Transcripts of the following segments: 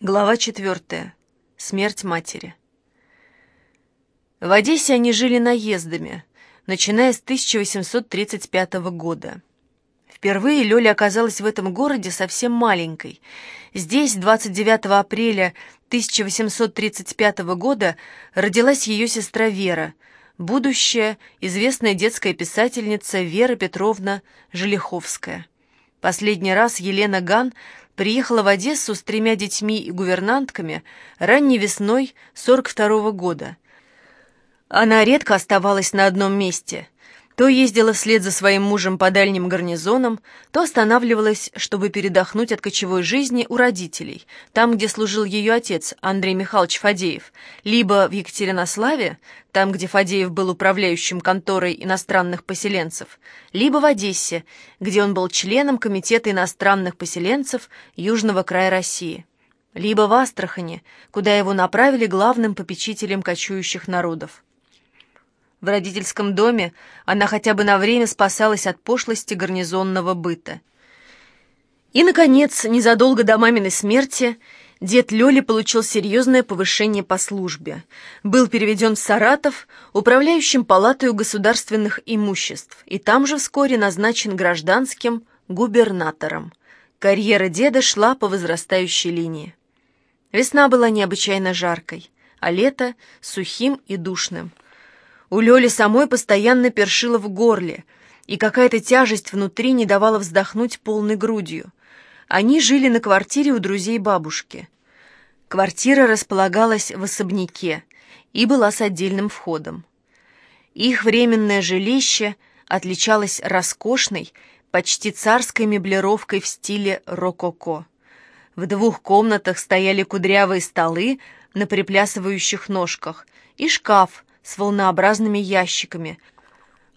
Глава четвертая. Смерть матери. В Одессе они жили наездами, начиная с 1835 года. Впервые Лёля оказалась в этом городе совсем маленькой. Здесь 29 апреля 1835 года родилась ее сестра Вера, будущая известная детская писательница Вера Петровна Желиховская. Последний раз Елена Ган приехала в Одессу с тремя детьми и гувернантками ранней весной 42 -го года. Она редко оставалась на одном месте. То ездила вслед за своим мужем по дальним гарнизонам, то останавливалась, чтобы передохнуть от кочевой жизни у родителей, там, где служил ее отец, Андрей Михайлович Фадеев, либо в Екатеринославе, там, где Фадеев был управляющим конторой иностранных поселенцев, либо в Одессе, где он был членом Комитета иностранных поселенцев Южного края России, либо в Астрахани, куда его направили главным попечителем кочующих народов. В родительском доме она хотя бы на время спасалась от пошлости гарнизонного быта. И, наконец, незадолго до маминой смерти дед Лёли получил серьезное повышение по службе. Был переведен в Саратов управляющим палатой государственных имуществ и там же вскоре назначен гражданским губернатором. Карьера деда шла по возрастающей линии. Весна была необычайно жаркой, а лето — сухим и душным. У Лёли самой постоянно першило в горле, и какая-то тяжесть внутри не давала вздохнуть полной грудью. Они жили на квартире у друзей бабушки. Квартира располагалась в особняке и была с отдельным входом. Их временное жилище отличалось роскошной, почти царской меблировкой в стиле рококо. В двух комнатах стояли кудрявые столы на приплясывающих ножках и шкаф с волнообразными ящиками,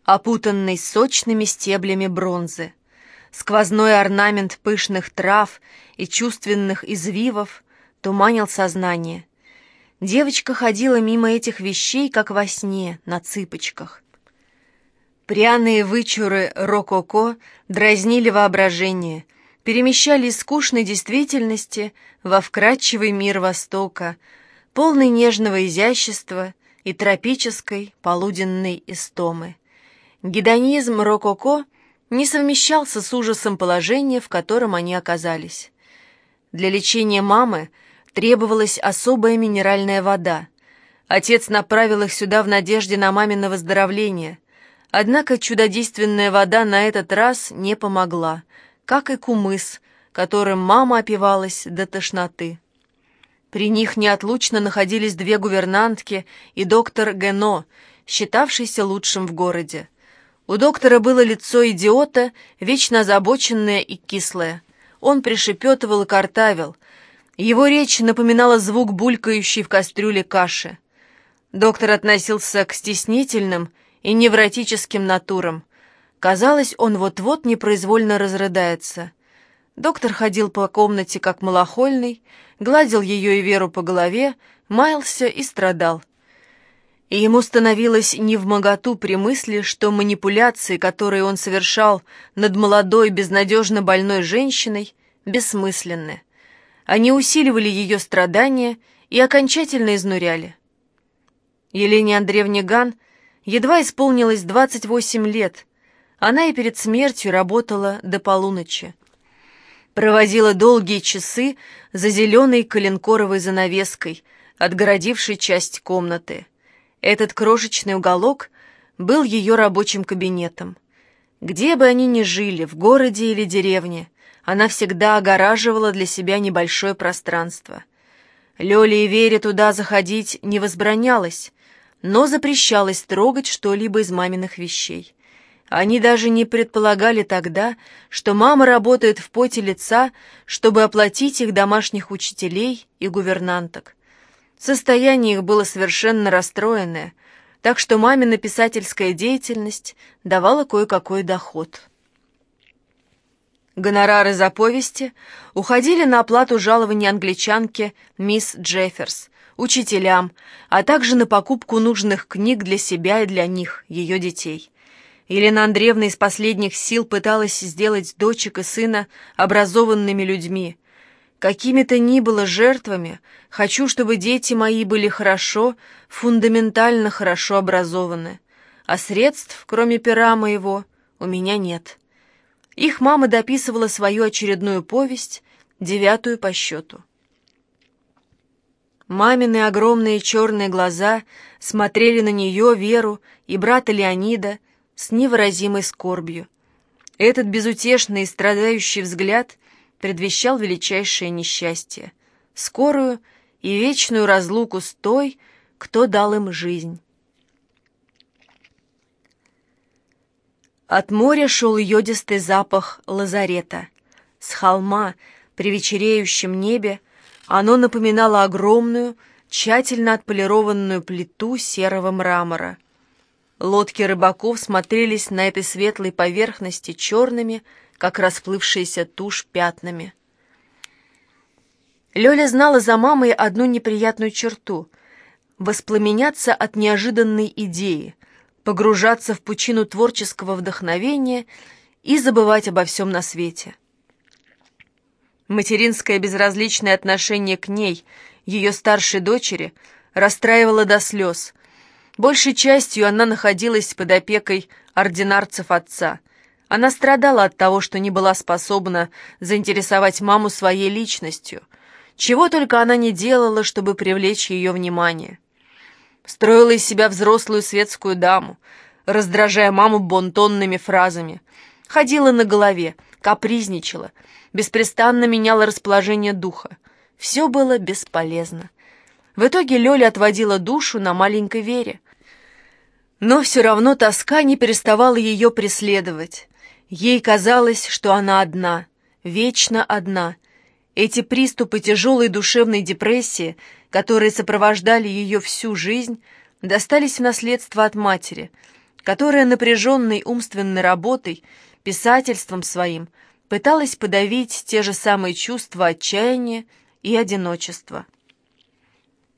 опутанный сочными стеблями бронзы. Сквозной орнамент пышных трав и чувственных извивов туманил сознание. Девочка ходила мимо этих вещей, как во сне, на цыпочках. Пряные вычуры рококо дразнили воображение, перемещали из скучной действительности во вкрадчивый мир Востока, полный нежного изящества — и тропической полуденной истомы. Гедонизм рококо не совмещался с ужасом положения, в котором они оказались. Для лечения мамы требовалась особая минеральная вода. Отец направил их сюда в надежде на мамино выздоровление. Однако чудодейственная вода на этот раз не помогла, как и кумыс, которым мама опивалась до тошноты. При них неотлучно находились две гувернантки и доктор Гено, считавшийся лучшим в городе. У доктора было лицо идиота, вечно озабоченное и кислое. Он пришепетывал и картавил. Его речь напоминала звук булькающей в кастрюле каши. Доктор относился к стеснительным и невротическим натурам. Казалось, он вот-вот непроизвольно разрыдается. Доктор ходил по комнате как малохольный, гладил ее и Веру по голове, маялся и страдал. Ему становилось невмоготу при мысли, что манипуляции, которые он совершал над молодой, безнадежно больной женщиной, бессмысленны. Они усиливали ее страдания и окончательно изнуряли. Елене Андреевне Ган едва исполнилось 28 лет. Она и перед смертью работала до полуночи проводила долгие часы за зеленой коленкоровой занавеской, отгородившей часть комнаты. Этот крошечный уголок был ее рабочим кабинетом. Где бы они ни жили, в городе или деревне, она всегда огораживала для себя небольшое пространство. Лёле и Вере туда заходить не возбранялось, но запрещалось трогать что-либо из маминых вещей. Они даже не предполагали тогда, что мама работает в поте лица, чтобы оплатить их домашних учителей и гувернанток. Состояние их было совершенно расстроенное, так что мамина писательская деятельность давала кое-какой доход. Гонорары за повести уходили на оплату жалований англичанке мисс Джефферс, учителям, а также на покупку нужных книг для себя и для них, ее детей. Елена Андреевна из последних сил пыталась сделать дочек и сына образованными людьми. Какими-то ни было жертвами, хочу, чтобы дети мои были хорошо, фундаментально хорошо образованы. А средств, кроме пера моего, у меня нет. Их мама дописывала свою очередную повесть, девятую по счету. Мамины огромные черные глаза смотрели на нее, Веру и брата Леонида с невыразимой скорбью. Этот безутешный и страдающий взгляд предвещал величайшее несчастье, скорую и вечную разлуку с той, кто дал им жизнь. От моря шел йодистый запах лазарета. С холма, при вечереющем небе, оно напоминало огромную, тщательно отполированную плиту серого мрамора. Лодки рыбаков смотрелись на этой светлой поверхности черными, как расплывшаяся тушь пятнами. Лёля знала за мамой одну неприятную черту — воспламеняться от неожиданной идеи, погружаться в пучину творческого вдохновения и забывать обо всем на свете. Материнское безразличное отношение к ней, ее старшей дочери, расстраивало до слез. Большей частью она находилась под опекой ординарцев отца — она страдала от того, что не была способна заинтересовать маму своей личностью. Чего только она не делала, чтобы привлечь ее внимание. Строила из себя взрослую светскую даму, раздражая маму бонтонными фразами. Ходила на голове, капризничала, беспрестанно меняла расположение духа. Все было бесполезно. В итоге Лёля отводила душу на маленькой Вере. Но все равно тоска не переставала ее преследовать. Ей казалось, что она одна, вечно одна. Эти приступы тяжелой душевной депрессии, которые сопровождали ее всю жизнь, достались в наследство от матери, которая напряженной умственной работой, писательством своим, пыталась подавить те же самые чувства отчаяния и одиночества.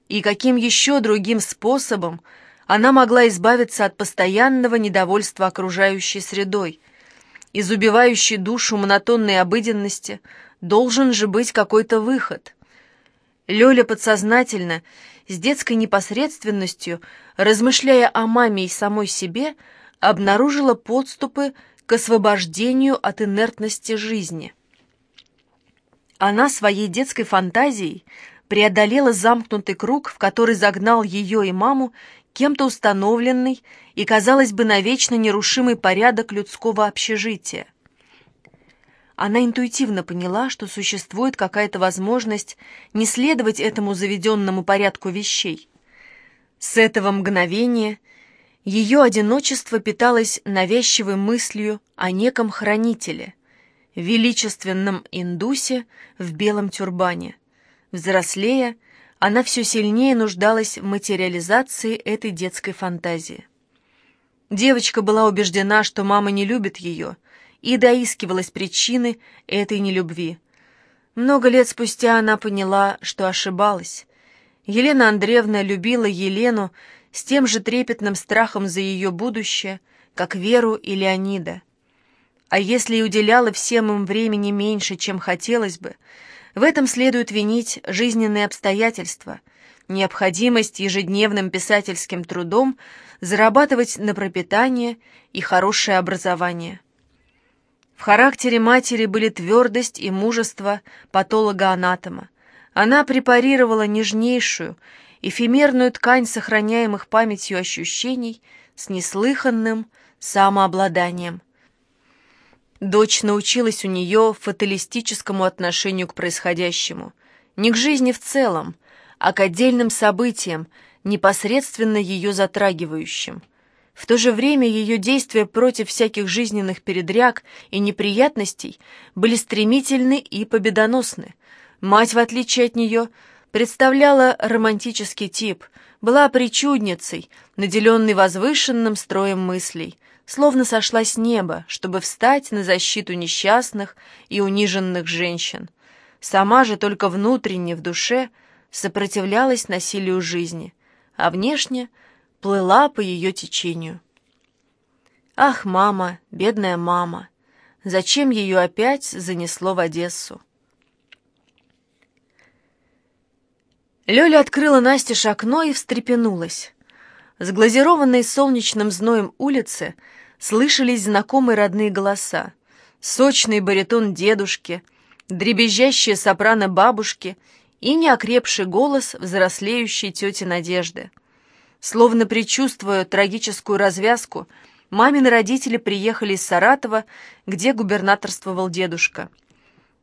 И каким еще другим способом она могла избавиться от постоянного недовольства окружающей средой, из убивающей душу монотонной обыденности должен же быть какой-то выход. Лёля подсознательно, с детской непосредственностью, размышляя о маме и самой себе, обнаружила подступы к освобождению от инертности жизни. Она своей детской фантазией преодолела замкнутый круг, в который загнал ее и маму кем-то установленный и, казалось бы, навечно нерушимый порядок людского общежития. Она интуитивно поняла, что существует какая-то возможность не следовать этому заведенному порядку вещей. С этого мгновения ее одиночество питалось навязчивой мыслью о неком хранителе, величественном индусе в белом тюрбане. Взрослея, она все сильнее нуждалась в материализации этой детской фантазии. Девочка была убеждена, что мама не любит ее, и доискивалась причины этой нелюбви. Много лет спустя она поняла, что ошибалась. Елена Андреевна любила Елену с тем же трепетным страхом за ее будущее, как Веру и Леонида. А если и уделяла всем им времени меньше, чем хотелось бы, в этом следует винить жизненные обстоятельства, необходимость ежедневным писательским трудом зарабатывать на пропитание и хорошее образование. В характере матери были твердость и мужество патолога-анатома. Она препарировала нежнейшую, эфемерную ткань сохраняемых памятью ощущений с неслыханным самообладанием. Дочь научилась у нее фаталистическому отношению к происходящему, не к жизни в целом, а к отдельным событиям, непосредственно ее затрагивающим. В то же время ее действия против всяких жизненных передряг и неприятностей были стремительны и победоносны. Мать, в отличие от нее, представляла романтический тип, была причудницей, наделенной возвышенным строем мыслей, словно сошла с неба, чтобы встать на защиту несчастных и униженных женщин. Сама же только внутренне, в душе, сопротивлялась насилию жизни, а внешне плыла по ее течению. Ах, мама, бедная мама, зачем ее опять занесло в Одессу? Лёля открыла Настеж окно и встрепенулась. С глазированной солнечным зноем улицы слышались знакомые родные голоса. Сочный баритон дедушки, дребезжащая сопрано бабушки и неокрепший голос взрослеющей тети Надежды. Словно предчувствуя трагическую развязку, мамины родители приехали из Саратова, где губернаторствовал дедушка.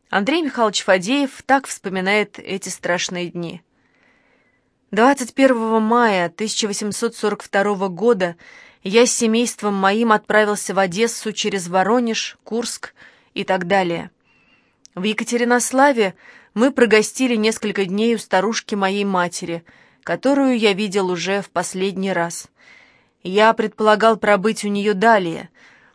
Андрей Михайлович Фадеев так вспоминает эти страшные дни. 21 мая 1842 года я с семейством моим отправился в Одессу через Воронеж, Курск и так далее. В Екатеринославе мы прогостили несколько дней у старушки моей матери, которую я видел уже в последний раз. Я предполагал пробыть у нее далее,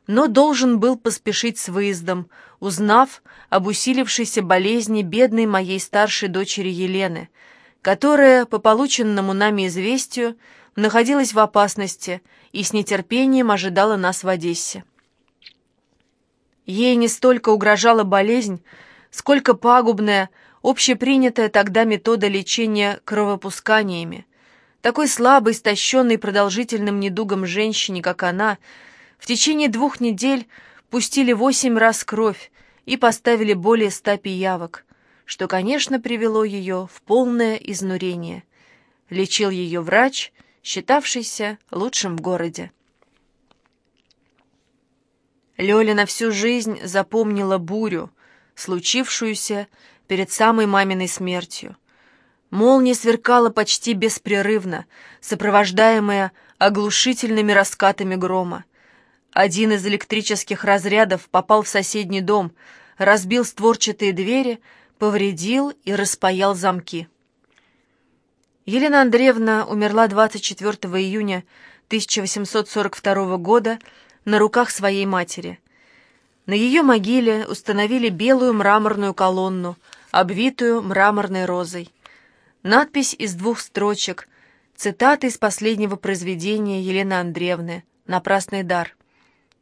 но должен был поспешить с выездом, узнав об усилившейся болезни бедной моей старшей дочери Елены — которая, по полученному нами известию, находилась в опасности и с нетерпением ожидала нас в Одессе. Ей не столько угрожала болезнь, сколько пагубная, общепринятая тогда метода лечения кровопусканиями. Такой слабой, истощенной продолжительным недугом женщине, как она, в течение двух недель пустили восемь раз кровь и поставили более ста пиявок, что, конечно, привело ее в полное изнурение. Лечил ее врач, считавшийся лучшим в городе. Лёля на всю жизнь запомнила бурю, случившуюся перед самой маминой смертью. Молния сверкала почти беспрерывно, сопровождаемая оглушительными раскатами грома. Один из электрических разрядов попал в соседний дом, разбил створчатые двери, повредил и распаял замки. Елена Андреевна умерла 24 июня 1842 года на руках своей матери. На ее могиле установили белую мраморную колонну, обвитую мраморной розой. Надпись из двух строчек, цитаты из последнего произведения Елены Андреевны «Напрасный дар».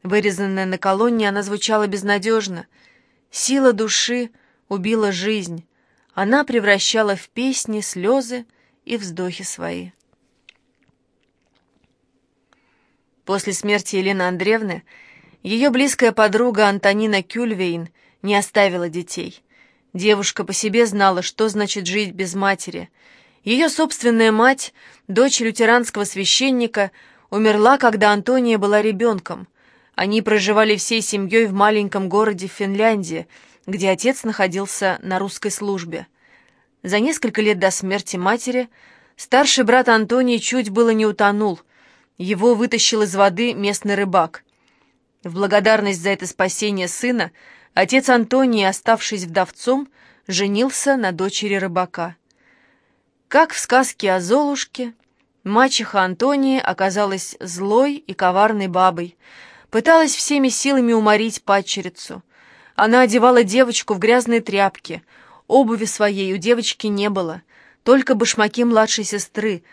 Вырезанная на колонне, она звучала безнадежно. Сила души — убила жизнь, она превращала в песни слезы и вздохи свои. После смерти Елены Андреевны ее близкая подруга Антонина Кюльвейн не оставила детей. Девушка по себе знала, что значит жить без матери. Ее собственная мать, дочь лютеранского священника, умерла, когда Антония была ребенком. Они проживали всей семьей в маленьком городе Финляндии, где отец находился на русской службе. За несколько лет до смерти матери старший брат Антоний чуть было не утонул. Его вытащил из воды местный рыбак. В благодарность за это спасение сына отец Антоний, оставшись вдовцом, женился на дочери рыбака. Как в сказке о Золушке, мачеха Антония оказалась злой и коварной бабой, пыталась всеми силами уморить падчерицу. Она одевала девочку в грязные тряпки. Обуви своей у девочки не было, только башмаки младшей сестры,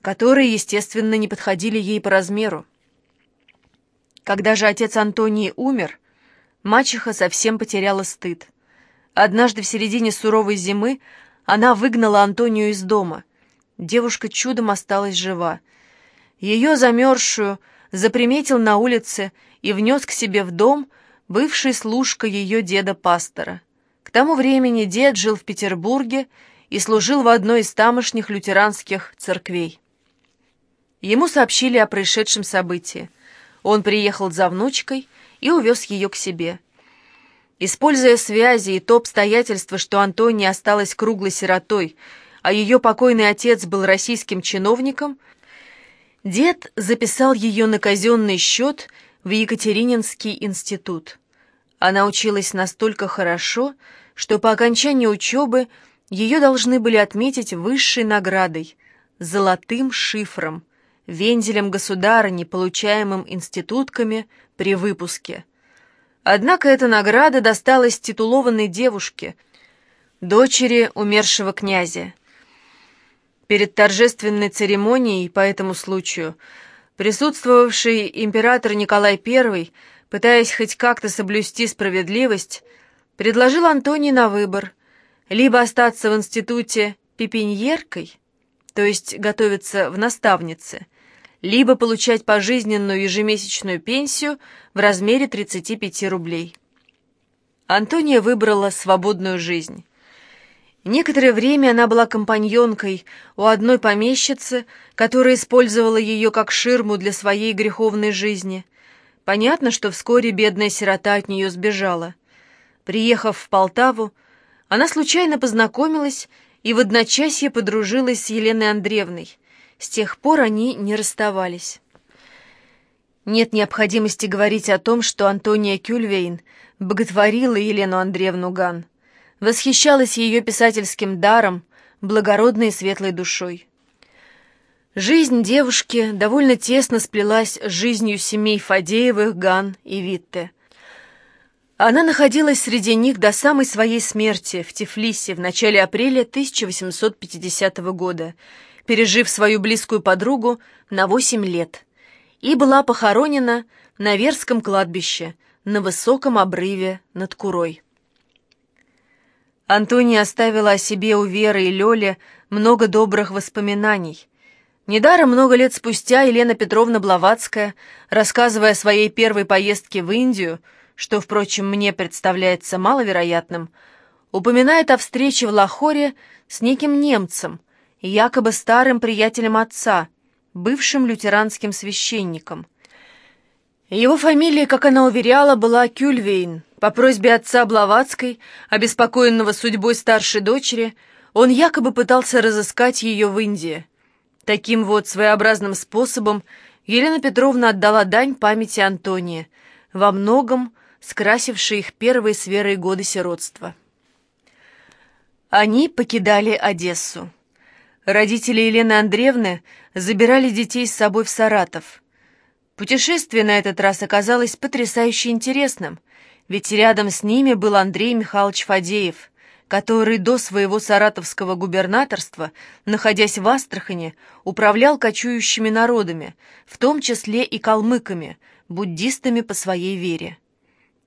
которые, естественно, не подходили ей по размеру. Когда же отец Антонии умер, мачеха совсем потеряла стыд. Однажды в середине суровой зимы она выгнала Антонию из дома. Девушка чудом осталась жива. Ее замерзшую заприметил на улице и внес к себе в дом – бывший служка ее деда-пастора. К тому времени дед жил в Петербурге и служил в одной из тамошних лютеранских церквей. Ему сообщили о происшедшем событии. Он приехал за внучкой и увез ее к себе. Используя связи и то обстоятельство, что Антония осталась круглой сиротой, а ее покойный отец был российским чиновником, дед записал ее на казенный счет – в Екатерининский институт. Она училась настолько хорошо, что по окончании учебы ее должны были отметить высшей наградой – золотым шифром, вензелем государыни, получаемым институтками при выпуске. Однако эта награда досталась титулованной девушке, дочери умершего князя. Перед торжественной церемонией по этому случаю – Присутствовавший император Николай I, пытаясь хоть как-то соблюсти справедливость, предложил Антонии на выбор либо остаться в институте пепеньеркой, то есть готовиться в наставнице, либо получать пожизненную ежемесячную пенсию в размере 35 рублей. Антония выбрала свободную жизнь. Некоторое время она была компаньонкой у одной помещицы, которая использовала ее как ширму для своей греховной жизни. Понятно, что вскоре бедная сирота от нее сбежала. Приехав в Полтаву, она случайно познакомилась и в одночасье подружилась с Еленой Андреевной. С тех пор они не расставались. Нет необходимости говорить о том, что Антония Кюльвейн боготворила Елену Андреевну Ган восхищалась ее писательским даром, благородной и светлой душой. Жизнь девушки довольно тесно сплелась с жизнью семей Фадеевых, Ган и Витте. Она находилась среди них до самой своей смерти в Тифлисе в начале апреля 1850 года, пережив свою близкую подругу на 8 лет, и была похоронена на Верском кладбище на высоком обрыве над Курой. Антония оставила о себе у Веры и Лёли много добрых воспоминаний. Недаром много лет спустя Елена Петровна Блаватская, рассказывая о своей первой поездке в Индию, что, впрочем, мне представляется маловероятным, упоминает о встрече в Лахоре с неким немцем, якобы старым приятелем отца, бывшим лютеранским священником. Его фамилия, как она уверяла, была Кюльвейн, по просьбе отца Блаватской, обеспокоенного судьбой старшей дочери, он якобы пытался разыскать ее в Индии. Таким вот своеобразным способом Елена Петровна отдала дань памяти Антония, во многом скрасившей их первые с Верой годы сиротства. Они покидали Одессу. Родители Елены Андреевны забирали детей с собой в Саратов. Путешествие на этот раз оказалось потрясающе интересным — ведь рядом с ними был Андрей Михайлович Фадеев, который до своего саратовского губернаторства, находясь в Астрахани, управлял кочующими народами, в том числе и калмыками, буддистами по своей вере.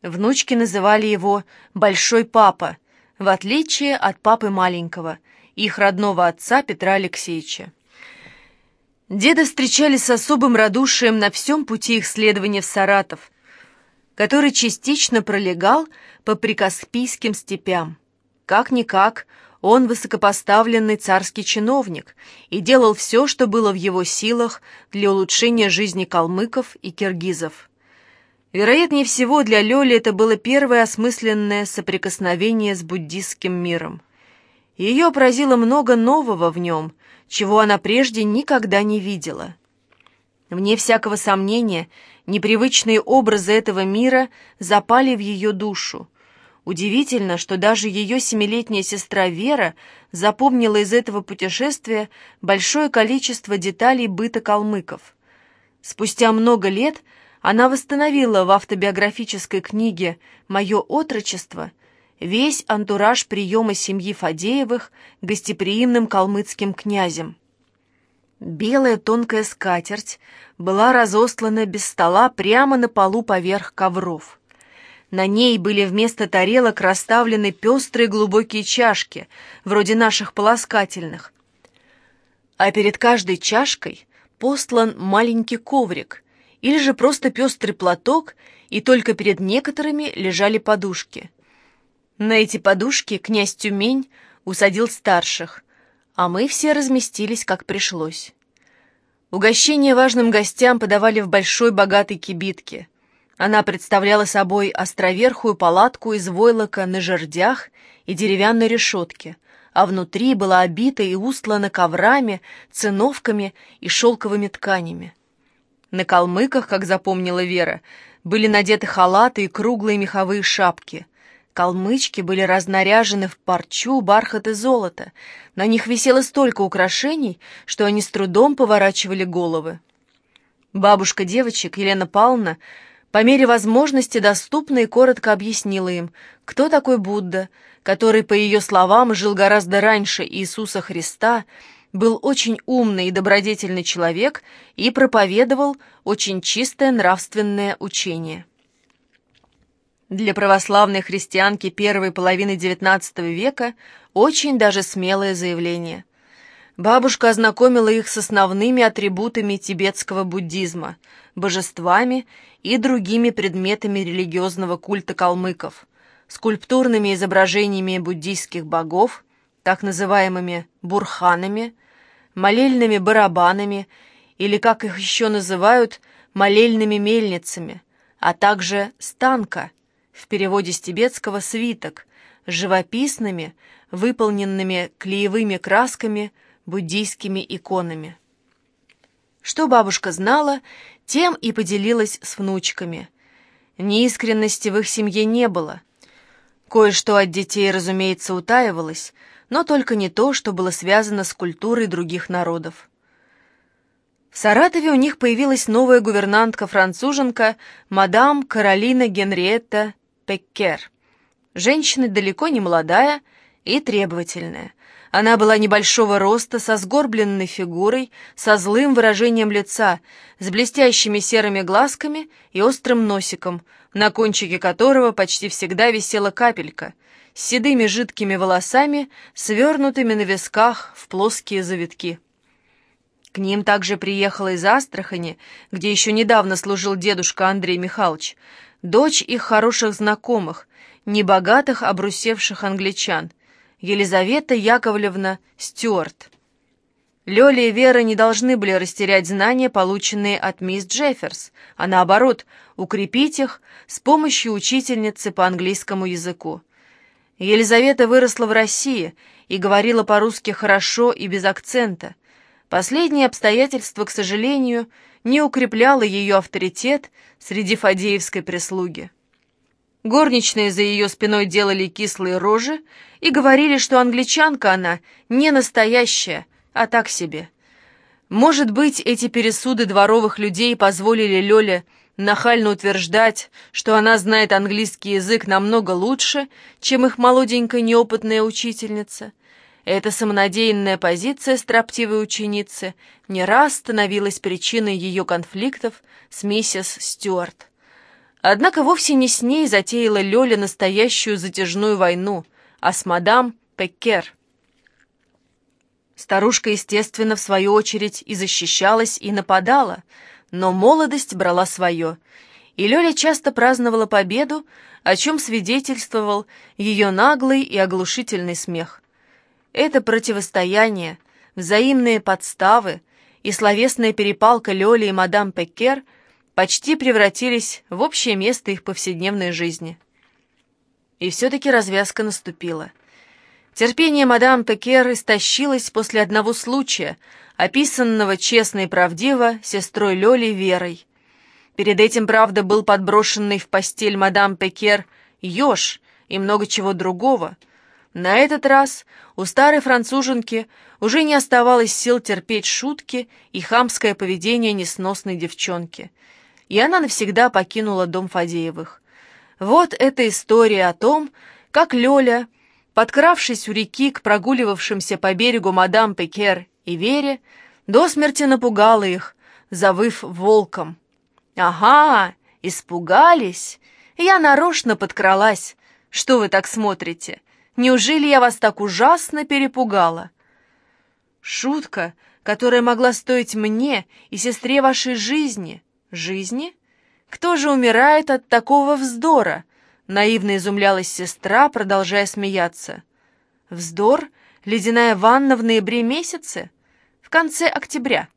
Внучки называли его «Большой папа», в отличие от папы маленького, их родного отца Петра Алексеевича. Деда встречали с особым радушием на всем пути их следования в Саратов – который частично пролегал по прикаспийским степям. Как-никак, он высокопоставленный царский чиновник и делал все, что было в его силах для улучшения жизни калмыков и киргизов. Вероятнее всего, для Лёли это было первое осмысленное соприкосновение с буддистским миром. Ее поразило много нового в нем, чего она прежде никогда не видела. Вне всякого сомнения, Непривычные образы этого мира запали в ее душу. Удивительно, что даже ее семилетняя сестра Вера запомнила из этого путешествия большое количество деталей быта калмыков. Спустя много лет она восстановила в автобиографической книге «Мое отрочество» весь антураж приема семьи Фадеевых гостеприимным калмыцким князем. Белая тонкая скатерть была разослана без стола прямо на полу поверх ковров. На ней были вместо тарелок расставлены пестрые глубокие чашки, вроде наших полоскательных. А перед каждой чашкой постлан маленький коврик, или же просто пестрый платок, и только перед некоторыми лежали подушки. На эти подушки князь Тюмень усадил старших, а мы все разместились, как пришлось. Угощение важным гостям подавали в большой богатой кибитке. Она представляла собой островерхую палатку из войлока на жердях и деревянной решетке, а внутри была обита и устлана коврами, циновками и шелковыми тканями. На калмыках, как запомнила Вера, были надеты халаты и круглые меховые шапки — Калмычки были разнаряжены в парчу, бархат и золото. На них висело столько украшений, что они с трудом поворачивали головы. Бабушка девочек, Елена Павловна, по мере возможности доступно и коротко объяснила им, кто такой Будда, который, по ее словам, жил гораздо раньше Иисуса Христа, был очень умный и добродетельный человек и проповедовал очень чистое нравственное учение. Для православной христианки первой половины XIX века очень даже смелое заявление. Бабушка ознакомила их с основными атрибутами тибетского буддизма, божествами и другими предметами религиозного культа калмыков, скульптурными изображениями буддийских богов, так называемыми бурханами, молельными барабанами или, как их еще называют, молельными мельницами, а также станка, в переводе с тибетского «свиток», живописными, выполненными клеевыми красками, буддийскими иконами. Что бабушка знала, тем и поделилась с внучками. Неискренности в их семье не было. Кое-что от детей, разумеется, утаивалось, но только не то, что было связано с культурой других народов. В Саратове у них появилась новая гувернантка-француженка мадам Каролина Генриетта Пеккер. Женщина далеко не молодая и требовательная. Она была небольшого роста, со сгорбленной фигурой, со злым выражением лица, с блестящими серыми глазками и острым носиком, на кончике которого почти всегда висела капелька, с седыми жидкими волосами, свернутыми на висках в плоские завитки. К ним также приехала из Астрахани, где еще недавно служил дедушка Андрей Михайлович, дочь их хороших знакомых, небогатых обрусевших англичан, Елизавета Яковлевна Стюарт. Лёля и Вера не должны были растерять знания, полученные от мисс Джефферс, а наоборот, укрепить их с помощью учительницы по английскому языку. Елизавета выросла в России и говорила по-русски хорошо и без акцента – Последнее обстоятельство, к сожалению, не укрепляло ее авторитет среди фадеевской прислуги. Горничные за ее спиной делали кислые рожи и говорили, что англичанка она не настоящая, а так себе. Может быть, эти пересуды дворовых людей позволили Лёле нахально утверждать, что она знает английский язык намного лучше, чем их молоденькая неопытная учительница — эта самонадеянная позиция строптивой ученицы не раз становилась причиной ее конфликтов с миссис Стюарт. Однако вовсе не с ней затеяла Лёля настоящую затяжную войну, а с мадам Пеккер. Старушка, естественно, в свою очередь и защищалась, и нападала, но молодость брала свое, и Лёля часто праздновала победу, о чем свидетельствовал ее наглый и оглушительный смех. Это противостояние, взаимные подставы и словесная перепалка Лёли и мадам Пеккер почти превратились в общее место их повседневной жизни. И все-таки развязка наступила. Терпение мадам Пекер истощилось после одного случая, описанного честно и правдиво сестрой Лёли Верой. Перед этим, правда, был подброшенный в постель мадам Пекер еж и много чего другого — на этот раз у старой француженки уже не оставалось сил терпеть шутки и хамское поведение несносной девчонки, и она навсегда покинула дом Фадеевых. Вот эта история о том, как Лёля, подкравшись у реки к прогуливавшимся по берегу мадам Пекер и Вере, до смерти напугала их, завыв волком. «Ага, испугались? Я нарочно подкралась. Что вы так смотрите? Неужели я вас так ужасно перепугала?» Шутка, которая могла стоить мне и сестре вашей жизни. Жизни? Кто же умирает от такого вздора? Наивно изумлялась сестра, продолжая смеяться. Вздор? Ледяная ванна в ноябре месяце? В конце октября,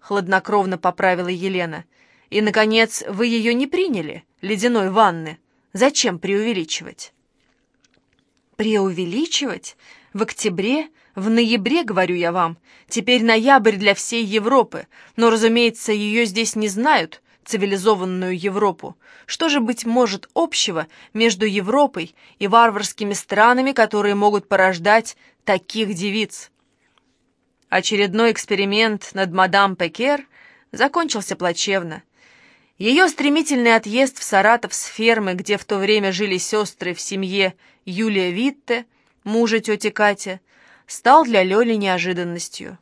хладнокровно поправила Елена. И, наконец, вы ее не приняли, ледяной ванны. Зачем преувеличивать? Преувеличивать? В октябре? В ноябре, говорю я вам. Теперь ноябрь для всей Европы. Но, разумеется, ее здесь не знают, цивилизованную Европу. Что же, быть может, общего между Европой и варварскими странами, которые могут порождать таких девиц? Очередной эксперимент над мадам Пекер закончился плачевно. Ее стремительный отъезд в Саратов с фермы, где в то время жили сестры в семье Юлия Витте, мужа тети Кати, стал для Лёли неожиданностью.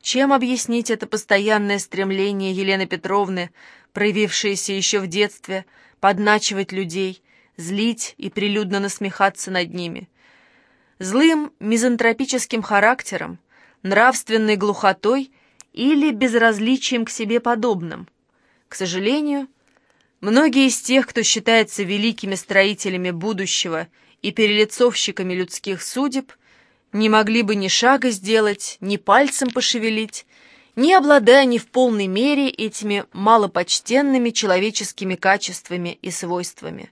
Чем объяснить это постоянное стремление Елены Петровны, проявившееся еще в детстве, подначивать людей, злить и прилюдно насмехаться над ними? Злым мизантропическим характером, нравственной глухотой или безразличием к себе подобным. К сожалению, многие из тех, кто считается великими строителями будущего и перелицовщиками людских судеб, не могли бы ни шага сделать, ни пальцем пошевелить, не обладая ни в полной мере этими малопочтенными человеческими качествами и свойствами.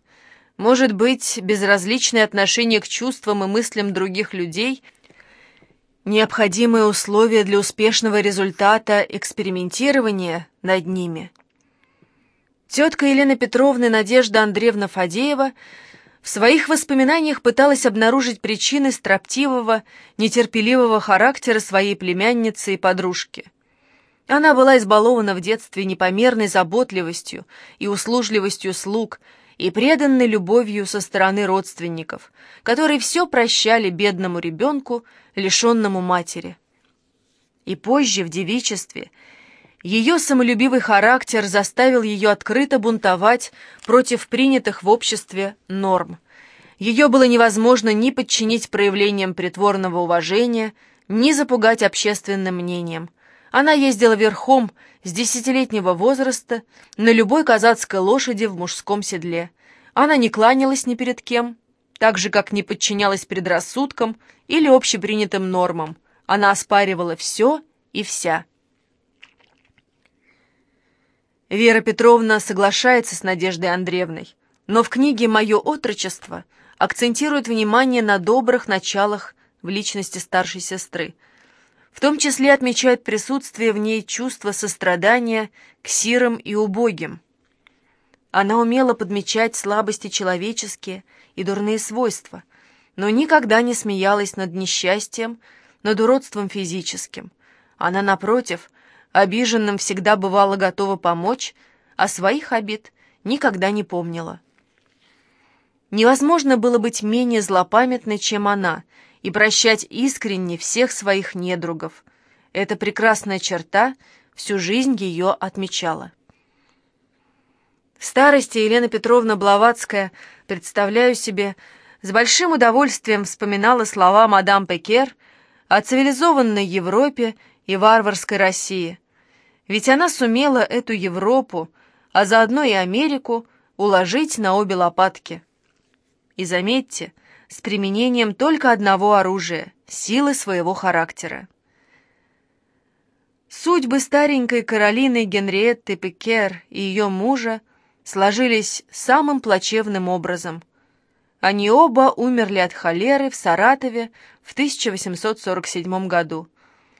Может быть, безразличное отношение к чувствам и мыслям других людей – необходимые условия для успешного результата экспериментирования над ними. Тетка Елена Петровна Надежда Андреевна Фадеева в своих воспоминаниях пыталась обнаружить причины строптивого, нетерпеливого характера своей племянницы и подружки. Она была избалована в детстве непомерной заботливостью и услужливостью слуг и преданной любовью со стороны родственников, которые все прощали бедному ребенку, лишенному матери. И позже, в девичестве, ее самолюбивый характер заставил ее открыто бунтовать против принятых в обществе норм. Ее было невозможно ни подчинить проявлениям притворного уважения, ни запугать общественным мнением. Она ездила верхом с десятилетнего возраста на любой казацкой лошади в мужском седле. Она не кланялась ни перед кем, так же, как не подчинялась предрассудкам или общепринятым нормам. Она оспаривала все и вся. Вера Петровна соглашается с Надеждой Андреевной, но в книге «Мое отрочество» акцентирует внимание на добрых началах в личности старшей сестры. В том числе отмечает присутствие в ней чувства сострадания к сирым и убогим. Она умела подмечать слабости человеческие и дурные свойства, но никогда не смеялась над несчастьем, над уродством физическим. Она, напротив, обиженным всегда бывала готова помочь, а своих обид никогда не помнила. Невозможно было быть менее злопамятной, чем она, и прощать искренне всех своих недругов. Эта прекрасная черта всю жизнь ее отмечала. В старости Елена Петровна Блаватская, представляю себе, с большим удовольствием вспоминала слова мадам Пекер о цивилизованной Европе и варварской России. Ведь она сумела эту Европу, а заодно и Америку, уложить на обе лопатки. И заметьте, с применением только одного оружия — силы своего характера. Судьбы старенькой Каролины Генриетты Пекер и ее мужа — сложились самым плачевным образом. Они оба умерли от холеры в Саратове в 1847 году.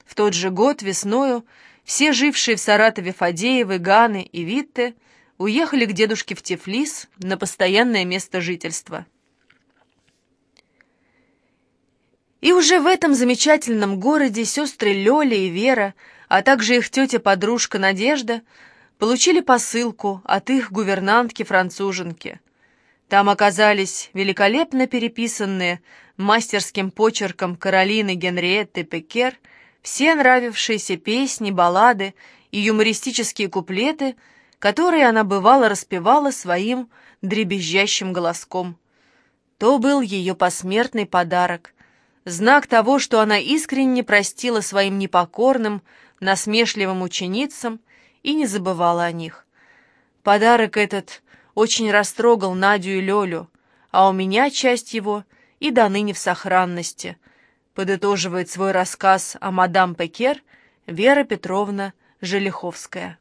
В тот же год весною все жившие в Саратове Фадеевы, Ганы и Витте уехали к дедушке в Тифлис на постоянное место жительства. И уже в этом замечательном городе сестры Лёля и Вера, а также их тетя-подружка Надежда – получили посылку от их гувернантки-француженки. Там оказались великолепно переписанные мастерским почерком Каролины Генриетты Пекер все нравившиеся песни, баллады и юмористические куплеты, которые она бывало распевала своим дребезжащим голоском. То был ее посмертный подарок, знак того, что она искренне простила своим непокорным, насмешливым ученицам и не забывала о них. Подарок этот очень растрогал Надю и Лёлю, а у меня часть его и до ныне в сохранности, подытоживает свой рассказ о мадам Пекер Вера Петровна Желиховская.